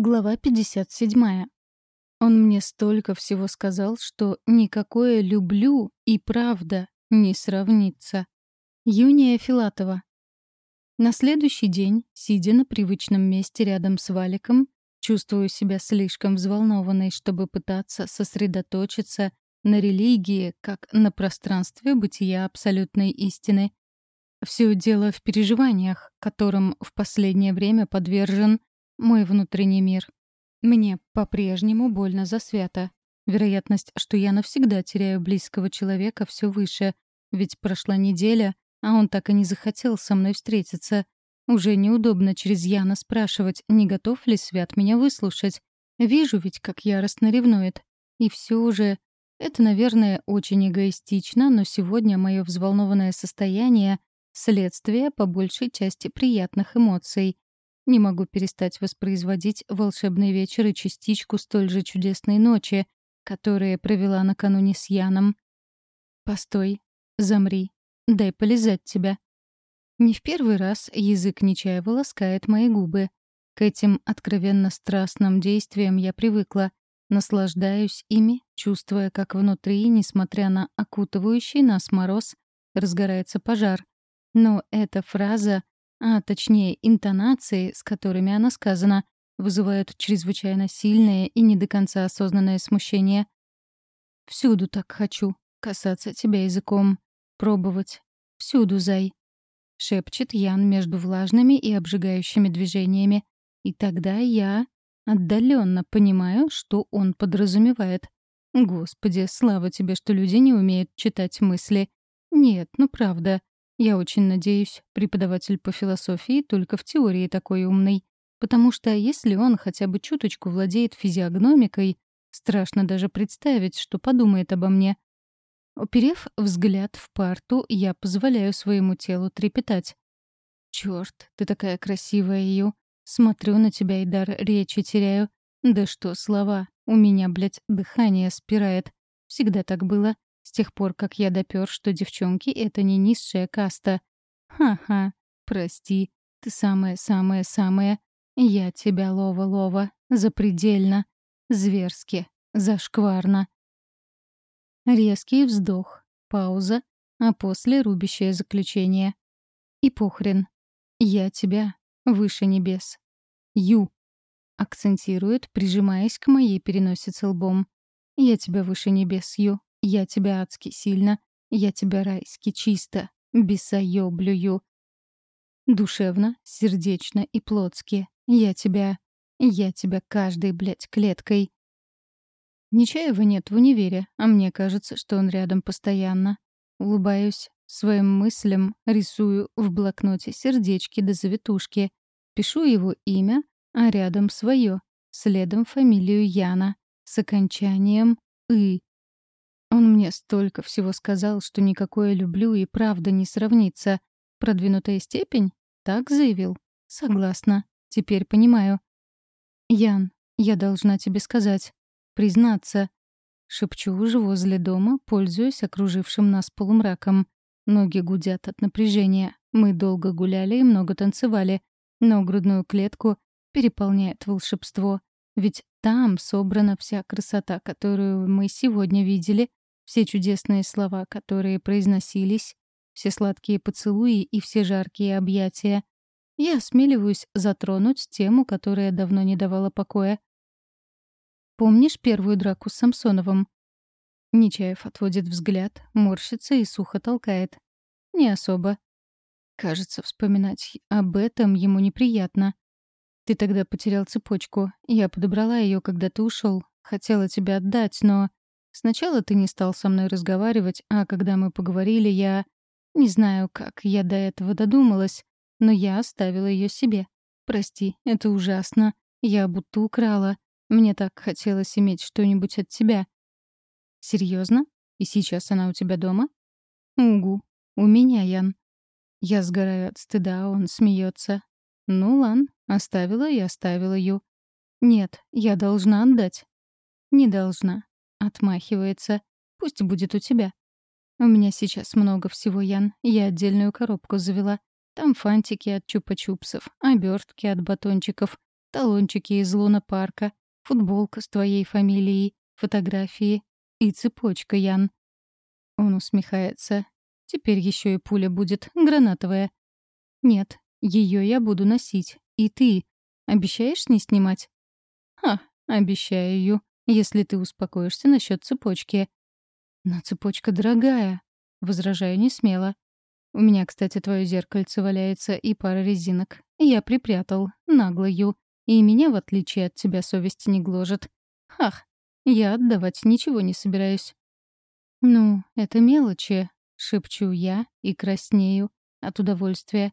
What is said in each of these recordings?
Глава 57. Он мне столько всего сказал, что никакое «люблю» и «правда» не сравнится. Юния Филатова. На следующий день, сидя на привычном месте рядом с Валиком, чувствую себя слишком взволнованной, чтобы пытаться сосредоточиться на религии, как на пространстве бытия абсолютной истины. Все дело в переживаниях, которым в последнее время подвержен мой внутренний мир. Мне по-прежнему больно за свято. Вероятность, что я навсегда теряю близкого человека, все выше. Ведь прошла неделя, а он так и не захотел со мной встретиться. Уже неудобно через Яна спрашивать, не готов ли Свят меня выслушать. Вижу ведь, как яростно ревнует. И все же... Это, наверное, очень эгоистично, но сегодня мое взволнованное состояние — следствие, по большей части, приятных эмоций. Не могу перестать воспроизводить волшебный вечер и частичку столь же чудесной ночи, которые провела накануне с Яном. «Постой, замри, дай полизать тебя». Не в первый раз язык Нечаева ласкает мои губы. К этим откровенно страстным действиям я привыкла, наслаждаюсь ими, чувствуя, как внутри, несмотря на окутывающий нас мороз, разгорается пожар. Но эта фраза а точнее интонации, с которыми она сказана, вызывают чрезвычайно сильное и не до конца осознанное смущение. «Всюду так хочу. Касаться тебя языком. Пробовать. Всюду, зай», — шепчет Ян между влажными и обжигающими движениями. И тогда я отдаленно понимаю, что он подразумевает. Господи, слава тебе, что люди не умеют читать мысли. Нет, ну правда. Я очень надеюсь, преподаватель по философии только в теории такой умный. Потому что если он хотя бы чуточку владеет физиогномикой, страшно даже представить, что подумает обо мне. Уперев взгляд в парту, я позволяю своему телу трепетать. «Чёрт, ты такая красивая, Ю. Смотрю на тебя и дар речи теряю. Да что слова, у меня, блядь, дыхание спирает. Всегда так было. С тех пор, как я допер, что девчонки — это не низшая каста. Ха-ха, прости, ты самая-самая-самая. Я тебя лова-лова, запредельно, зверски, зашкварно. Резкий вздох, пауза, а после рубящее заключение. И похрен. Я тебя выше небес. Ю. Акцентирует, прижимаясь к моей переносице лбом. Я тебя выше небес, Ю. Я тебя адски сильно, я тебя райски чисто, бесоёблюю. Душевно, сердечно и плотски. Я тебя... Я тебя каждой, блядь, клеткой. Нечаева нет в универе, а мне кажется, что он рядом постоянно. Улыбаюсь своим мыслям, рисую в блокноте сердечки до завитушки. Пишу его имя, а рядом свое, следом фамилию Яна, с окончанием «ы». Он мне столько всего сказал, что никакое люблю и правда не сравнится. Продвинутая степень? Так заявил? Согласна. Теперь понимаю. Ян, я должна тебе сказать. Признаться. Шепчу уже возле дома, пользуясь окружившим нас полумраком. Ноги гудят от напряжения. Мы долго гуляли и много танцевали. Но грудную клетку переполняет волшебство. Ведь там собрана вся красота, которую мы сегодня видели все чудесные слова, которые произносились, все сладкие поцелуи и все жаркие объятия. Я осмеливаюсь затронуть тему, которая давно не давала покоя. «Помнишь первую драку с Самсоновым?» Нечаев отводит взгляд, морщится и сухо толкает. «Не особо. Кажется, вспоминать об этом ему неприятно. Ты тогда потерял цепочку. Я подобрала ее, когда ты ушел. Хотела тебе отдать, но... Сначала ты не стал со мной разговаривать, а когда мы поговорили, я... Не знаю, как я до этого додумалась, но я оставила ее себе. Прости, это ужасно. Я будто украла. Мне так хотелось иметь что-нибудь от тебя. Серьезно? И сейчас она у тебя дома? Угу. У меня, Ян. Я сгораю от стыда, он смеется. Ну, лан, оставила и оставила ее. Нет, я должна отдать. Не должна. Отмахивается. Пусть будет у тебя. У меня сейчас много всего, Ян. Я отдельную коробку завела. Там фантики от чупа-чупсов, обертки от батончиков, талончики из луна-парка, футболка с твоей фамилией, фотографии и цепочка, Ян. Он усмехается. Теперь еще и пуля будет гранатовая. Нет, ее я буду носить. И ты. Обещаешь не снимать? Ха, обещаю, если ты успокоишься насчет цепочки. Но цепочка дорогая, возражаю не смело. У меня, кстати, твое зеркальце валяется и пара резинок. Я припрятал, наглою. И меня, в отличие от тебя, совесть не гложет. Ах, я отдавать ничего не собираюсь. «Ну, это мелочи», — шепчу я и краснею от удовольствия.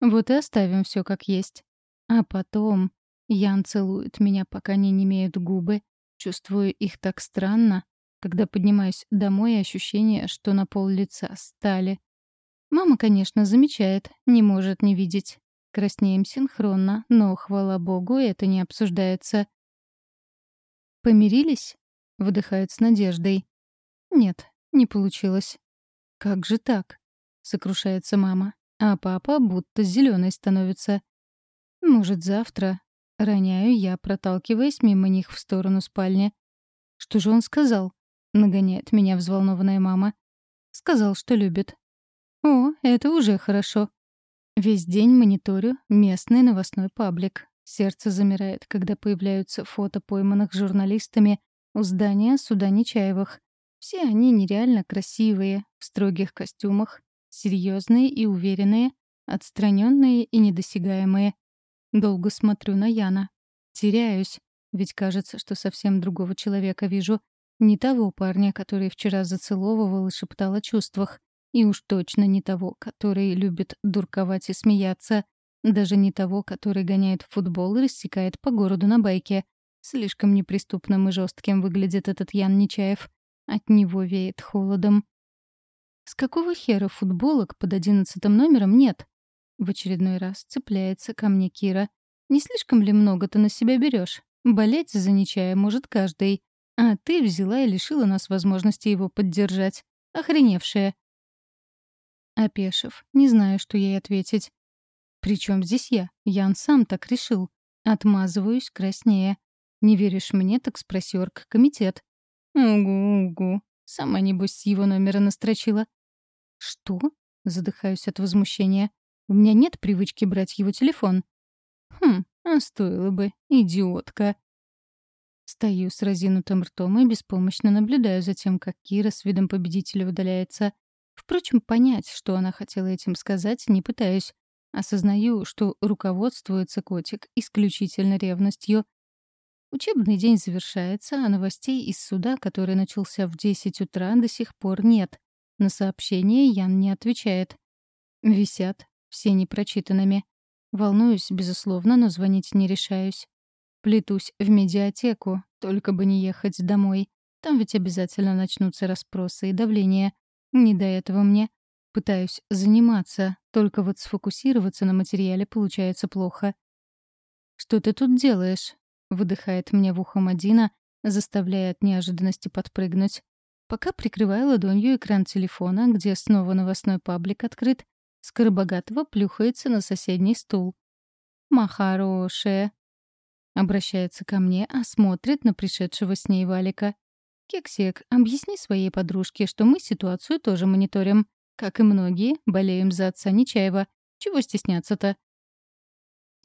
Вот и оставим все как есть. А потом Ян целует меня, пока не немеют губы. Чувствую их так странно, когда поднимаюсь домой, ощущение, что на пол лица стали. Мама, конечно, замечает, не может не видеть. Краснеем синхронно, но, хвала богу, это не обсуждается. «Помирились?» — выдыхает с надеждой. «Нет, не получилось». «Как же так?» — сокрушается мама. А папа будто зеленый становится. «Может, завтра?» — роняю я, проталкиваясь мимо них в сторону спальни. «Что же он сказал?» — нагоняет меня взволнованная мама. «Сказал, что любит». «О, это уже хорошо». Весь день мониторю местный новостной паблик. Сердце замирает, когда появляются фото пойманных журналистами у здания суда Нечаевых. Все они нереально красивые, в строгих костюмах, серьезные и уверенные, отстраненные и недосягаемые. Долго смотрю на Яна. Теряюсь, ведь кажется, что совсем другого человека вижу. Не того парня, который вчера зацеловывал и шептал о чувствах. И уж точно не того, который любит дурковать и смеяться. Даже не того, который гоняет в футбол и рассекает по городу на байке. Слишком неприступным и жестким выглядит этот Ян Нечаев. От него веет холодом. С какого хера футболок под одиннадцатым номером нет? В очередной раз цепляется ко мне Кира. Не слишком ли много ты на себя берешь? Болеть за Нечая может каждый. А ты взяла и лишила нас возможности его поддержать. Охреневшая. Опешив, не знаю, что ей ответить. Причем здесь я? Ян сам так решил. Отмазываюсь краснее. Не веришь мне, так спроси оргкомитет. Угу-угу. Сама, небось, его номера настрочила. Что? Задыхаюсь от возмущения. У меня нет привычки брать его телефон. Хм, а стоило бы, идиотка. Стою с разинутым ртом и беспомощно наблюдаю за тем, как Кира с видом победителя удаляется. Впрочем, понять, что она хотела этим сказать, не пытаюсь. Осознаю, что руководствуется котик исключительно ревностью. Учебный день завершается, а новостей из суда, который начался в 10 утра, до сих пор нет. На сообщения Ян не отвечает. Висят, все непрочитанными. Волнуюсь, безусловно, но звонить не решаюсь. Плетусь в медиатеку, только бы не ехать домой. Там ведь обязательно начнутся расспросы и давление. Не до этого мне. Пытаюсь заниматься, только вот сфокусироваться на материале получается плохо. «Что ты тут делаешь?» — выдыхает мне в ухо Мадина, заставляя от неожиданности подпрыгнуть. Пока прикрываю ладонью экран телефона, где снова новостной паблик открыт, Скоробогатова плюхается на соседний стул. «Ма хорошая!» Обращается ко мне, а смотрит на пришедшего с ней Валика. «Кексик, объясни своей подружке, что мы ситуацию тоже мониторим. Как и многие, болеем за отца Нечаева. Чего стесняться-то?»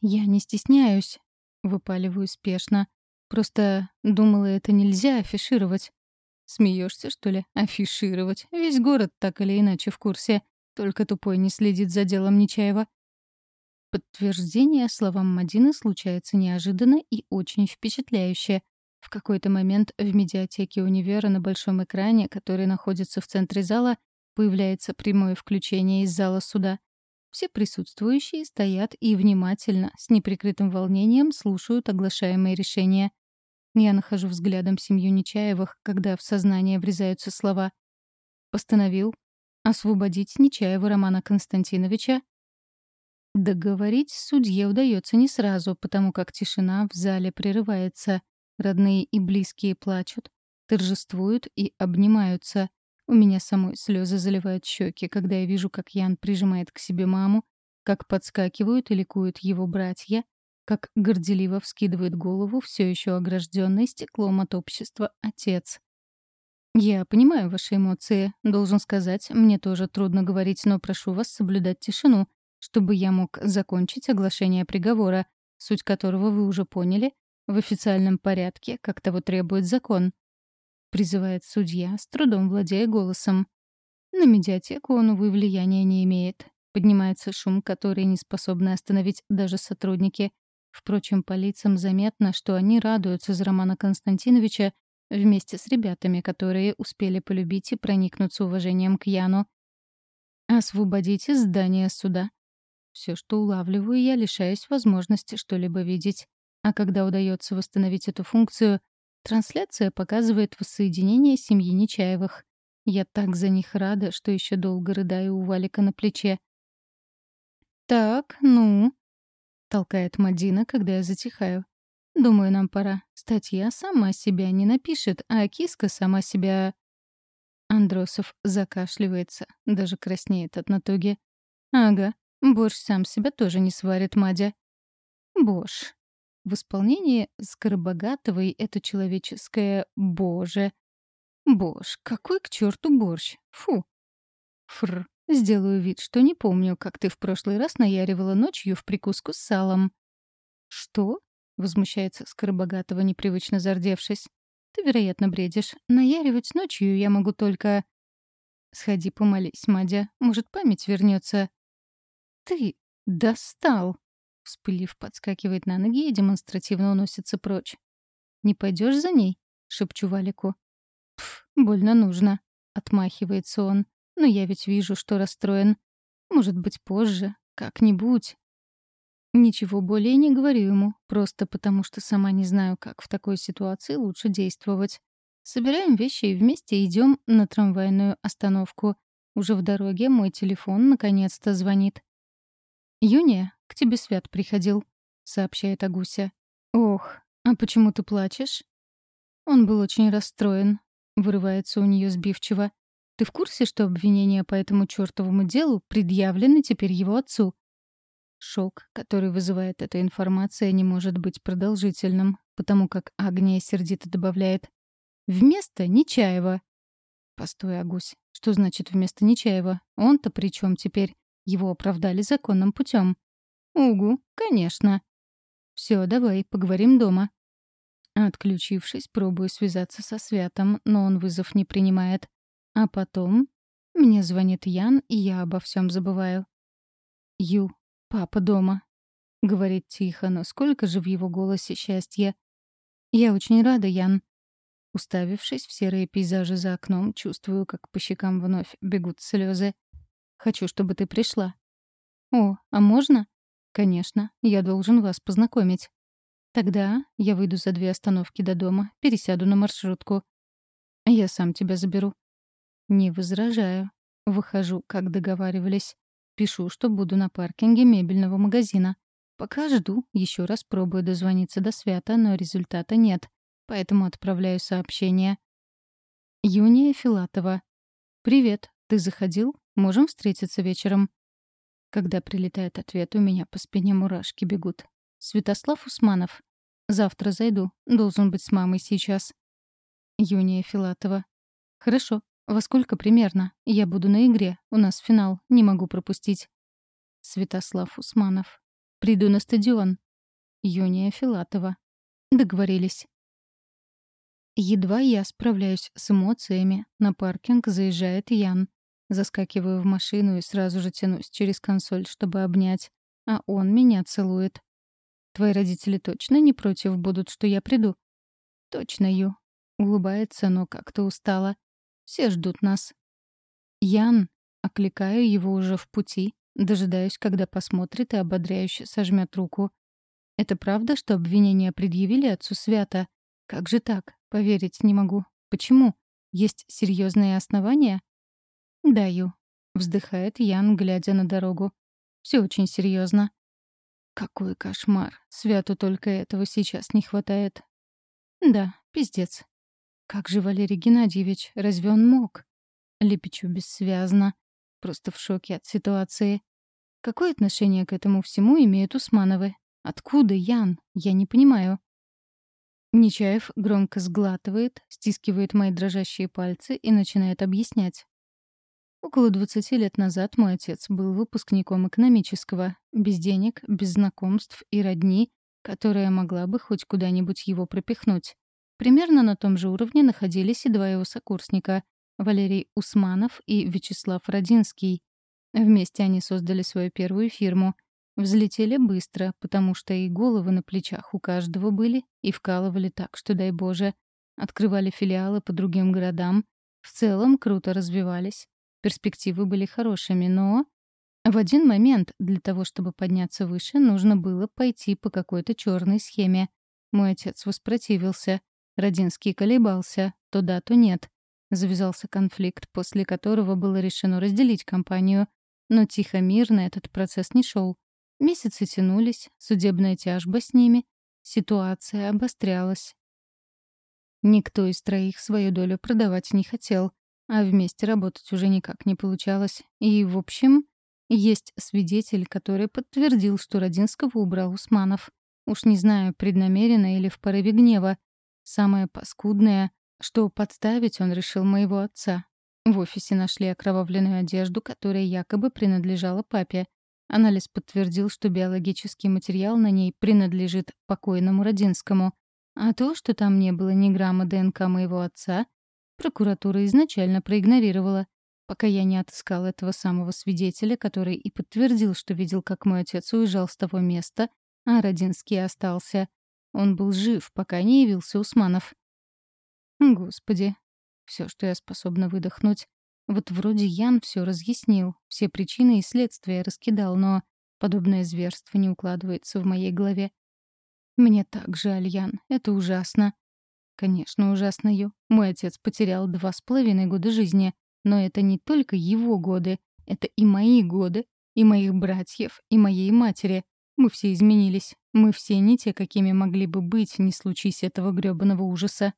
«Я не стесняюсь», — выпаливаю спешно. «Просто думала, это нельзя афишировать». Смеешься, что ли? Афишировать. Весь город так или иначе в курсе. Только тупой не следит за делом Нечаева. Подтверждение словам Мадины случается неожиданно и очень впечатляюще. В какой-то момент в медиатеке универа на большом экране, который находится в центре зала, появляется прямое включение из зала суда. Все присутствующие стоят и внимательно, с неприкрытым волнением, слушают оглашаемые решения. Я нахожу взглядом семью Нечаевых, когда в сознание врезаются слова «Постановил освободить Нечаева Романа Константиновича». Договорить судье удается не сразу, потому как тишина в зале прерывается. Родные и близкие плачут, торжествуют и обнимаются. У меня самой слезы заливают щеки, когда я вижу, как Ян прижимает к себе маму, как подскакивают и ликуют его братья, как горделиво вскидывает голову все еще огражденный стеклом от общества отец. «Я понимаю ваши эмоции. Должен сказать, мне тоже трудно говорить, но прошу вас соблюдать тишину, чтобы я мог закончить оглашение приговора, суть которого вы уже поняли, в официальном порядке, как того требует закон», — призывает судья, с трудом владея голосом. На медиатеку он, увы, влияния не имеет. Поднимается шум, который не способны остановить даже сотрудники. Впрочем, по лицам заметно, что они радуются за Романа Константиновича вместе с ребятами, которые успели полюбить и проникнуться уважением к Яну. «Освободите здание суда». Все, что улавливаю, я лишаюсь возможности что-либо видеть. А когда удается восстановить эту функцию, трансляция показывает воссоединение семьи Нечаевых. Я так за них рада, что еще долго рыдаю у Валика на плече. «Так, ну...» — толкает Мадина, когда я затихаю. «Думаю, нам пора. Статья сама себя не напишет, а киска сама себя...» Андросов закашливается, даже краснеет от натуги. «Ага, борщ сам себя тоже не сварит, Мадя». «Бош». В исполнении Скоробогатовой это человеческое «боже». «Бош, какой к черту борщ? Фу». «Фр, сделаю вид, что не помню, как ты в прошлый раз наяривала ночью в прикуску с салом». «Что?» Возмущается Скоробогатова, непривычно зардевшись. «Ты, вероятно, бредишь. Наяривать ночью я могу только...» «Сходи помолись, Мадя. Может, память вернется. «Ты достал!» Вспылив, подскакивает на ноги и демонстративно уносится прочь. «Не пойдешь за ней?» — шепчу Валику. «Пф, больно нужно», — отмахивается он. «Но я ведь вижу, что расстроен. Может быть, позже, как-нибудь. Ничего более не говорю ему, просто потому что сама не знаю, как в такой ситуации лучше действовать. Собираем вещи и вместе идем на трамвайную остановку. Уже в дороге мой телефон наконец-то звонит. «Юния, к тебе Свят приходил», — сообщает Агуся. «Ох, а почему ты плачешь?» Он был очень расстроен. Вырывается у нее сбивчиво. «Ты в курсе, что обвинения по этому чертовому делу предъявлены теперь его отцу?» Шок, который вызывает эта информация, не может быть продолжительным, потому как Агния сердито добавляет «Вместо Нечаева». Постой, Агусь, что значит «вместо Нечаева»? Он-то при чем теперь? Его оправдали законным путем. Угу, конечно. Все, давай, поговорим дома. Отключившись, пробую связаться со Святом, но он вызов не принимает. А потом мне звонит Ян, и я обо всем забываю. Ю, «Папа дома», — говорит тихо, но сколько же в его голосе счастья. «Я очень рада, Ян». Уставившись в серые пейзажи за окном, чувствую, как по щекам вновь бегут слезы. «Хочу, чтобы ты пришла». «О, а можно?» «Конечно, я должен вас познакомить». «Тогда я выйду за две остановки до дома, пересяду на маршрутку». «Я сам тебя заберу». «Не возражаю». Выхожу, как договаривались. Пишу, что буду на паркинге мебельного магазина. Пока жду, еще раз пробую дозвониться до Свята, но результата нет. Поэтому отправляю сообщение. Юния Филатова. «Привет. Ты заходил? Можем встретиться вечером?» Когда прилетает ответ, у меня по спине мурашки бегут. Святослав Усманов. «Завтра зайду. Должен быть с мамой сейчас». Юния Филатова. «Хорошо. «Во сколько примерно? Я буду на игре. У нас финал. Не могу пропустить». Святослав Усманов. «Приду на стадион». Юния Филатова. Договорились. Едва я справляюсь с эмоциями, на паркинг заезжает Ян. Заскакиваю в машину и сразу же тянусь через консоль, чтобы обнять. А он меня целует. «Твои родители точно не против будут, что я приду?» «Точно, Ю». Улыбается, но как-то устала. Все ждут нас. Ян, окликаю его уже в пути, дожидаюсь, когда посмотрит и ободряюще сожмет руку. Это правда, что обвинения предъявили отцу Свята? Как же так? Поверить не могу. Почему? Есть серьезные основания? Даю. Вздыхает Ян, глядя на дорогу. Все очень серьезно. Какой кошмар. Святу только этого сейчас не хватает. Да, пиздец. Как же Валерий Геннадьевич, разве он мог? Лепечу бессвязно. Просто в шоке от ситуации. Какое отношение к этому всему имеют Усмановы? Откуда, Ян? Я не понимаю. Нечаев громко сглатывает, стискивает мои дрожащие пальцы и начинает объяснять. Около 20 лет назад мой отец был выпускником экономического, без денег, без знакомств и родни, которая могла бы хоть куда-нибудь его пропихнуть. Примерно на том же уровне находились и два его сокурсника — Валерий Усманов и Вячеслав Родинский. Вместе они создали свою первую фирму. Взлетели быстро, потому что и головы на плечах у каждого были, и вкалывали так, что дай Боже. Открывали филиалы по другим городам. В целом круто развивались. Перспективы были хорошими, но... В один момент для того, чтобы подняться выше, нужно было пойти по какой-то черной схеме. Мой отец воспротивился. Родинский колебался. То да, то нет. Завязался конфликт, после которого было решено разделить компанию. Но тихо-мирно этот процесс не шел. Месяцы тянулись, судебная тяжба с ними. Ситуация обострялась. Никто из троих свою долю продавать не хотел а вместе работать уже никак не получалось. И, в общем, есть свидетель, который подтвердил, что Родинского убрал Усманов. Уж не знаю, преднамеренно или в порыве гнева. Самое паскудное, что подставить он решил моего отца. В офисе нашли окровавленную одежду, которая якобы принадлежала папе. Анализ подтвердил, что биологический материал на ней принадлежит покойному Родинскому. А то, что там не было ни грамма ДНК моего отца, прокуратура изначально проигнорировала, пока я не отыскал этого самого свидетеля, который и подтвердил, что видел, как мой отец уезжал с того места, а Родинский остался. Он был жив, пока не явился Усманов. Господи, все, что я способна выдохнуть. Вот вроде Ян все разъяснил, все причины и следствия раскидал, но подобное зверство не укладывается в моей голове. Мне так жаль, Ян, это ужасно. Конечно, ужасно Ю. Мой отец потерял два с половиной года жизни. Но это не только его годы. Это и мои годы, и моих братьев, и моей матери. Мы все изменились. Мы все не те, какими могли бы быть, не случись этого грёбаного ужаса.